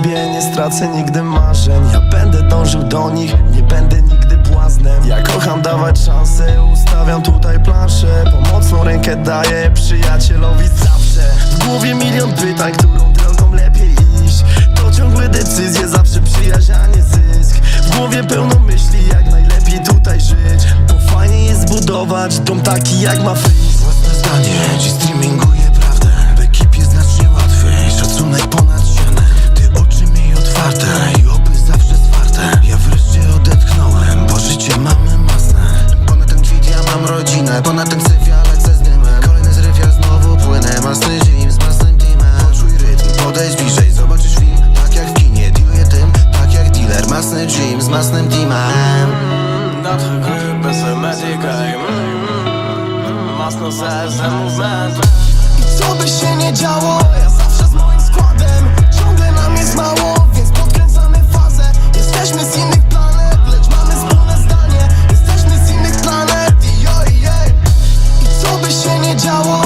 sobie Nie stracę nigdy marzeń. Ja będę dążył do nich Nie będę nigdy błaznem. Ja kocham dawać szansę Ustawiam tutaj planszę. Pomocną rękę daję przyjacielowi zawsze. W głowie milion pytań Którą drogą lepiej iść. To ciągłe decyzje Zawsze przyjaźń, a nie zysk. W głowie pełno myśli Jak najlepiej tutaj żyć. Bo fajnie jest zbudować Dom taki jak ma wyjść. Własne zdanie, dziś streaminguję Notre medicaj Masno serce movement I co by się nie działo, ja zawsze z moim składem Ciągle nam jest mało, więc podkręcamy fazę Jesteśmy z innych planet, lecz mamy wspólne zdanie Jesteśmy z innych planet i I co by się nie działo,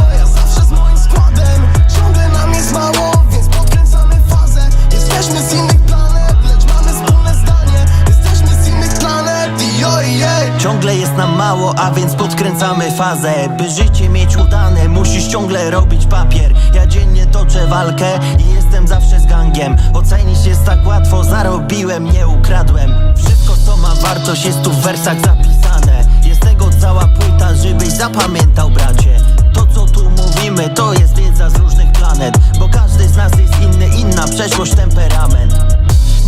fazę By życie mieć udane. Musisz ciągle robić papier. Ja dziennie toczę walkę I jestem zawsze z gangiem. Ocenić jest tak łatwo Zarobiłem, nie ukradłem. Wszystko co ma wartość jest tu w wersach zapisane. Jest tego cała płyta Żebyś zapamiętał bracie. To co tu mówimy To jest wiedza z różnych planet. Bo każdy z nas jest inny Inna przeszłość, temperament.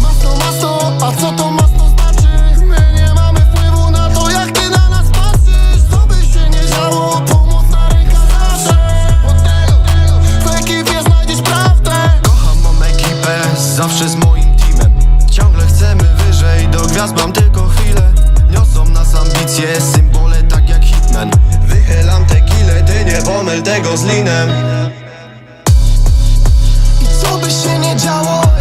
Masto, masto, a co to ma? tylko Niosą nas ambicje, symbole tak jak hitman. Wychylam tequilę, ty nie pomyl tego z linem. I co by się nie działo?